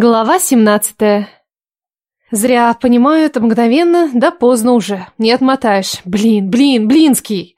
Глава 17. Зря понимаю это мгновенно, да поздно уже. Не отмотаешь. Блин, блин, блинский.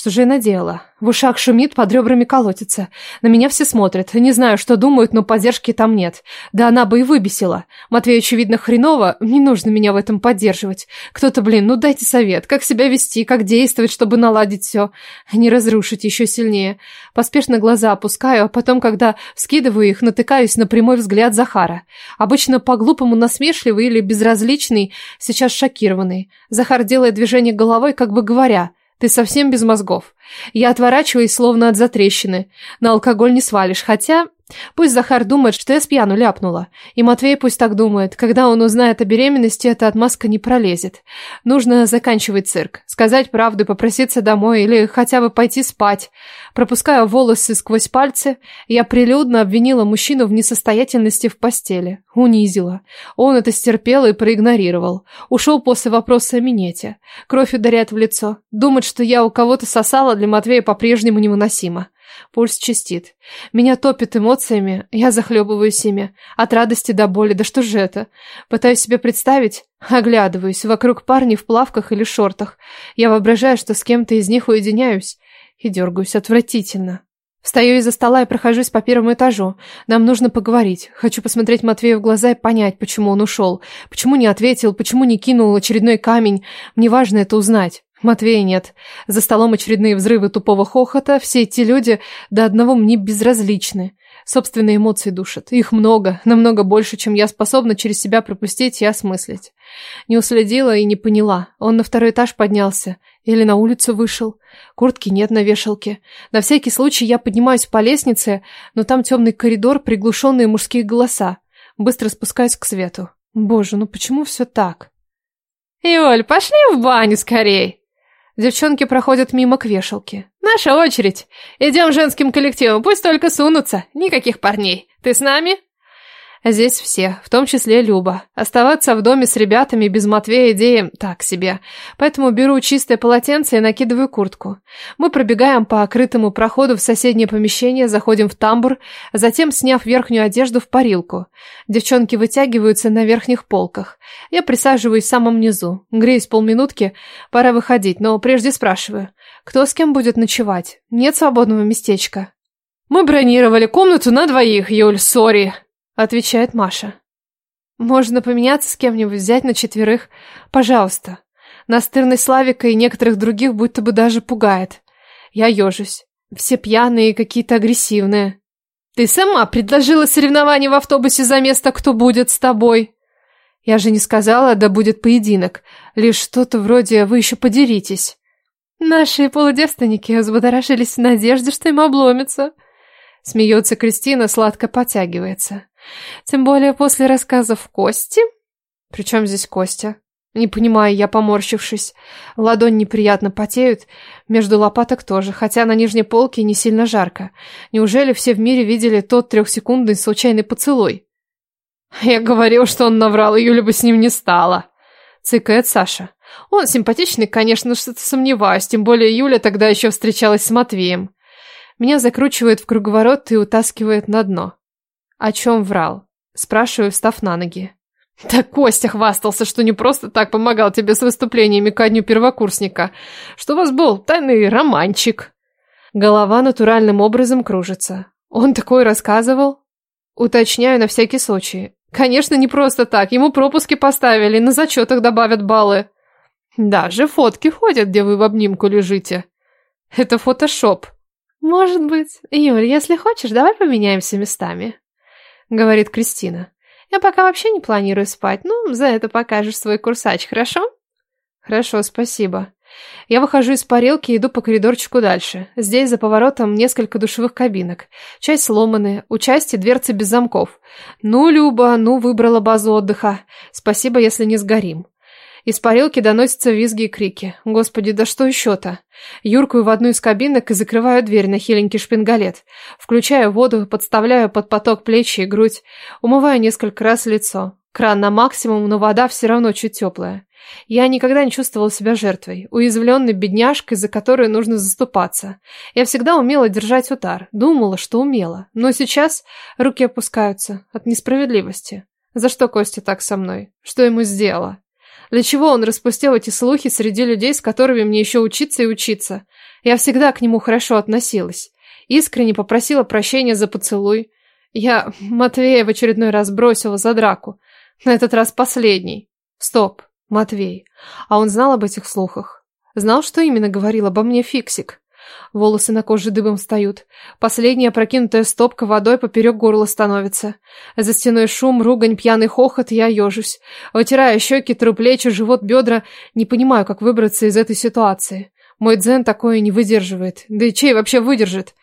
Что же я наделала? В ушах шумит, под ребрами колотится. На меня все смотрят. Не знаю, что думают, но поддержки там нет. Да она бы и выбесила. Матвей, очевидно, хреново. Не нужно меня в этом поддерживать. Кто-то, блин, ну дайте совет. Как себя вести, как действовать, чтобы наладить все. Не разрушить еще сильнее. Поспешно глаза опускаю, а потом, когда скидываю их, натыкаюсь на прямой взгляд Захара. Обычно по-глупому насмешливый или безразличный, сейчас шокированный. Захар делает движение головой, как бы говоря... Ты совсем без мозгов. Я отворачиваюсь, словно от затрещины. На алкоголь не свалишь, хотя... Пусть Захар думает, что я с пьяну ляпнула. И Матвей пусть так думает. Когда он узнает о беременности, эта отмазка не пролезет. Нужно заканчивать цирк. Сказать правду, попроситься домой или хотя бы пойти спать. Пропуская волосы сквозь пальцы, я прилюдно обвинила мужчину в несостоятельности в постели. Унизила. Он это стерпел и проигнорировал. Ушел после вопроса о минете. Кровь ударяет в лицо. Думать, что я у кого-то сосала, для Матвея по-прежнему невыносимо. Пульс чистит. Меня топит эмоциями, я захлебываюсь ими. От радости до боли, да что же это? Пытаюсь себе представить, оглядываюсь, вокруг парней в плавках или шортах. Я воображаю, что с кем-то из них уединяюсь и дергаюсь отвратительно. Встаю из-за стола и прохожусь по первому этажу. Нам нужно поговорить. Хочу посмотреть Матвею в глаза и понять, почему он ушел. Почему не ответил, почему не кинул очередной камень. Мне важно это узнать. Матвея нет. За столом очередные взрывы тупого хохота. Все эти люди до одного мне безразличны. Собственные эмоции душат. Их много, намного больше, чем я способна через себя пропустить и осмыслить. Не уследила и не поняла. Он на второй этаж поднялся. Или на улицу вышел. Куртки нет на вешалке. На всякий случай я поднимаюсь по лестнице, но там темный коридор, приглушенные мужские голоса. Быстро спускаюсь к свету. Боже, ну почему все так? «Юль, пошли в баню скорей!» Девчонки проходят мимо к вешалке. «Наша очередь! Идем женским коллективом, пусть только сунутся. Никаких парней. Ты с нами?» Здесь все, в том числе Люба. Оставаться в доме с ребятами без Матвея идея так себе. Поэтому беру чистое полотенце и накидываю куртку. Мы пробегаем по окрытому проходу в соседнее помещение, заходим в тамбур, затем, сняв верхнюю одежду, в парилку. Девчонки вытягиваются на верхних полках. Я присаживаюсь в самом низу. Греюсь полминутки, пора выходить, но прежде спрашиваю, кто с кем будет ночевать? Нет свободного местечка? Мы бронировали комнату на двоих, Юль, сори отвечает Маша. Можно поменяться с кем-нибудь, взять на четверых. Пожалуйста. Настырность Славика и некоторых других будто бы даже пугает. Я ежусь. Все пьяные и какие-то агрессивные. Ты сама предложила соревнование в автобусе за место, кто будет с тобой. Я же не сказала, да будет поединок. Лишь что-то вроде «вы еще подеритесь». Наши полудевственники взбодорожились в надежде, что им обломится. Смеется Кристина, сладко потягивается. Тем более после рассказов Кости. Причем здесь Костя? Не понимаю я, поморщившись. Ладонь неприятно потеют, между лопаток тоже, хотя на нижней полке не сильно жарко. Неужели все в мире видели тот трехсекундный случайный поцелуй? Я говорил, что он наврал, и Юля бы с ним не стала. Цыкает Саша. Он симпатичный, конечно, что-то сомневаюсь, тем более Юля тогда еще встречалась с Матвеем. Меня закручивает в круговорот и утаскивает на дно. О чем врал? Спрашиваю, встав на ноги. Так Костя хвастался, что не просто так помогал тебе с выступлениями ко дню первокурсника, что у вас был тайный романчик. Голова натуральным образом кружится. Он такой рассказывал? Уточняю на всякий случай. Конечно, не просто так. Ему пропуски поставили, на зачетах добавят баллы. Даже фотки ходят, где вы в обнимку лежите. Это фотошоп. Может быть. Юль, если хочешь, давай поменяемся местами говорит Кристина. Я пока вообще не планирую спать, ну, за это покажешь свой курсач, хорошо? Хорошо, спасибо. Я выхожу из парилки и иду по коридорчику дальше. Здесь за поворотом несколько душевых кабинок. Часть сломанные, у части дверцы без замков. Ну, Люба, ну, выбрала базу отдыха. Спасибо, если не сгорим. Из парилки доносятся визги и крики. Господи, да что еще-то? Юркую в одну из кабинок и закрываю дверь на хиленький шпингалет. Включаю воду, подставляю под поток плечи и грудь. Умываю несколько раз лицо. Кран на максимум, но вода все равно чуть теплая. Я никогда не чувствовала себя жертвой, уязвленной бедняжкой, за которой нужно заступаться. Я всегда умела держать удар, думала, что умела. Но сейчас руки опускаются от несправедливости. За что Костя так со мной? Что ему сделала? Для чего он распустил эти слухи среди людей, с которыми мне еще учиться и учиться? Я всегда к нему хорошо относилась. Искренне попросила прощения за поцелуй. Я Матвея в очередной раз бросила за драку. На этот раз последний. Стоп, Матвей. А он знал об этих слухах? Знал, что именно говорил обо мне Фиксик? Волосы на коже дыбом встают. Последняя прокинутая стопка водой поперек горла становится. За стеной шум, ругань, пьяный хохот, я ежусь. Вытирая щеки, тру плечи, живот, бедра. Не понимаю, как выбраться из этой ситуации. Мой дзен такое не выдерживает. Да и чей вообще выдержит?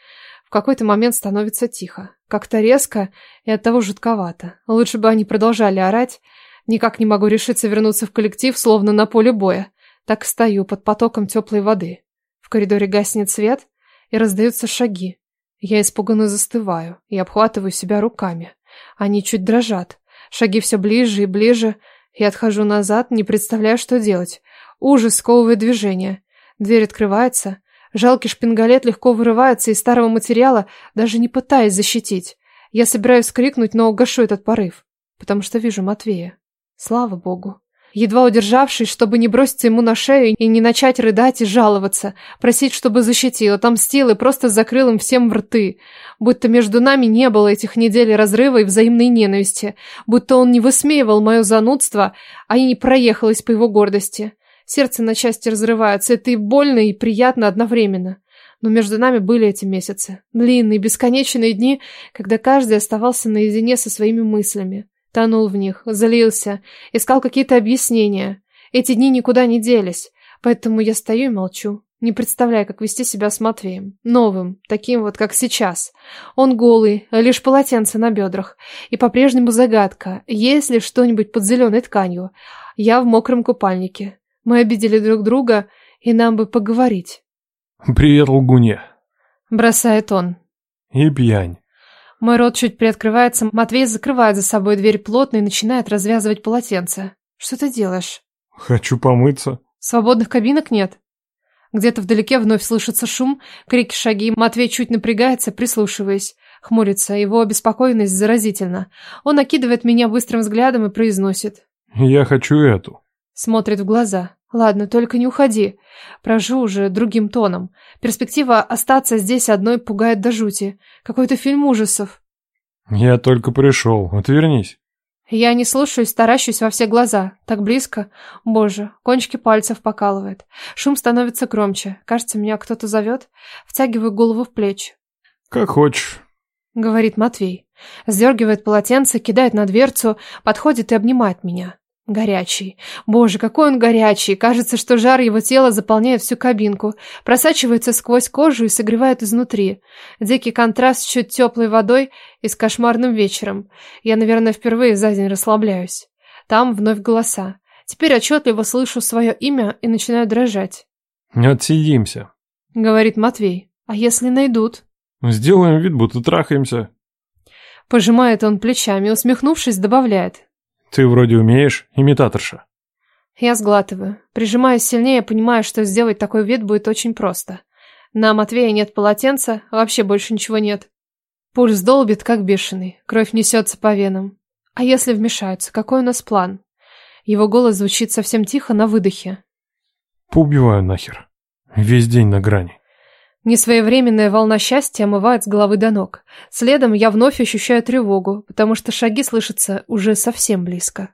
В какой-то момент становится тихо. Как-то резко и оттого жутковато. Лучше бы они продолжали орать. Никак не могу решиться вернуться в коллектив, словно на поле боя. Так стою под потоком теплой воды. В коридоре гаснет свет, и раздаются шаги. Я испуганно застываю и обхватываю себя руками. Они чуть дрожат. Шаги все ближе и ближе. Я отхожу назад, не представляю, что делать. Ужас сковывает движение. Дверь открывается. Жалкий шпингалет легко вырывается из старого материала, даже не пытаясь защитить. Я собираюсь крикнуть, но угашу этот порыв, потому что вижу Матвея. Слава богу. Едва удержавшись, чтобы не броситься ему на шею и не начать рыдать и жаловаться, просить, чтобы защитил, отомстил и просто закрыл им всем в рты. Будто между нами не было этих недель разрыва и взаимной ненависти. Будто он не высмеивал мое занудство, а я не проехалась по его гордости. Сердце на части разрывается, это и больно, и приятно одновременно. Но между нами были эти месяцы. Длинные, бесконечные дни, когда каждый оставался наедине со своими мыслями. Тонул в них, злился, искал какие-то объяснения. Эти дни никуда не делись, поэтому я стою и молчу, не представляя, как вести себя с Матвеем. Новым, таким вот, как сейчас. Он голый, лишь полотенце на бедрах. И по-прежнему загадка, есть ли что-нибудь под зеленой тканью. Я в мокром купальнике. Мы обидели друг друга, и нам бы поговорить. «Привет, лгунья!» Бросает он. «И пьянь!» Мой рот чуть приоткрывается, Матвей закрывает за собой дверь плотно и начинает развязывать полотенце. Что ты делаешь? Хочу помыться. Свободных кабинок нет? Где-то вдалеке вновь слышится шум, крики, шаги. Матвей чуть напрягается, прислушиваясь. Хмурится, его обеспокоенность заразительна. Он накидывает меня быстрым взглядом и произносит. Я хочу эту. Смотрит в глаза. Ладно, только не уходи. Прожу уже другим тоном. Перспектива остаться здесь одной пугает до жути. Какой-то фильм ужасов. Я только пришел. Отвернись. Я не слушаюсь, таращусь во все глаза. Так близко. Боже, кончики пальцев покалывает. Шум становится громче. Кажется, меня кто-то зовет. Втягиваю голову в плечи. Как хочешь. Говорит Матвей. Сдергивает полотенце, кидает на дверцу, подходит и обнимает меня. Горячий. Боже, какой он горячий. Кажется, что жар его тела заполняет всю кабинку, просачивается сквозь кожу и согревает изнутри. Дикий контраст с чуть теплой водой и с кошмарным вечером. Я, наверное, впервые за день расслабляюсь. Там вновь голоса. Теперь отчетливо слышу свое имя и начинаю дрожать. «Не отсидимся», — говорит Матвей. «А если найдут?» «Сделаем вид, будто трахаемся». Пожимает он плечами, усмехнувшись, добавляет. Ты вроде умеешь, имитаторша. Я сглатываю. Прижимаюсь сильнее, понимаю, что сделать такой вид будет очень просто. На Матвея нет полотенца, вообще больше ничего нет. Пульс долбит, как бешеный. Кровь несется по венам. А если вмешаются, какой у нас план? Его голос звучит совсем тихо на выдохе. Поубиваю нахер. Весь день на грани. Несвоевременная волна счастья омывает с головы до ног. Следом я вновь ощущаю тревогу, потому что шаги слышатся уже совсем близко.